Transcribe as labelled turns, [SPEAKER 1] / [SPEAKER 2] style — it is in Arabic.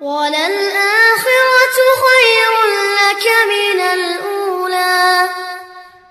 [SPEAKER 1] ولن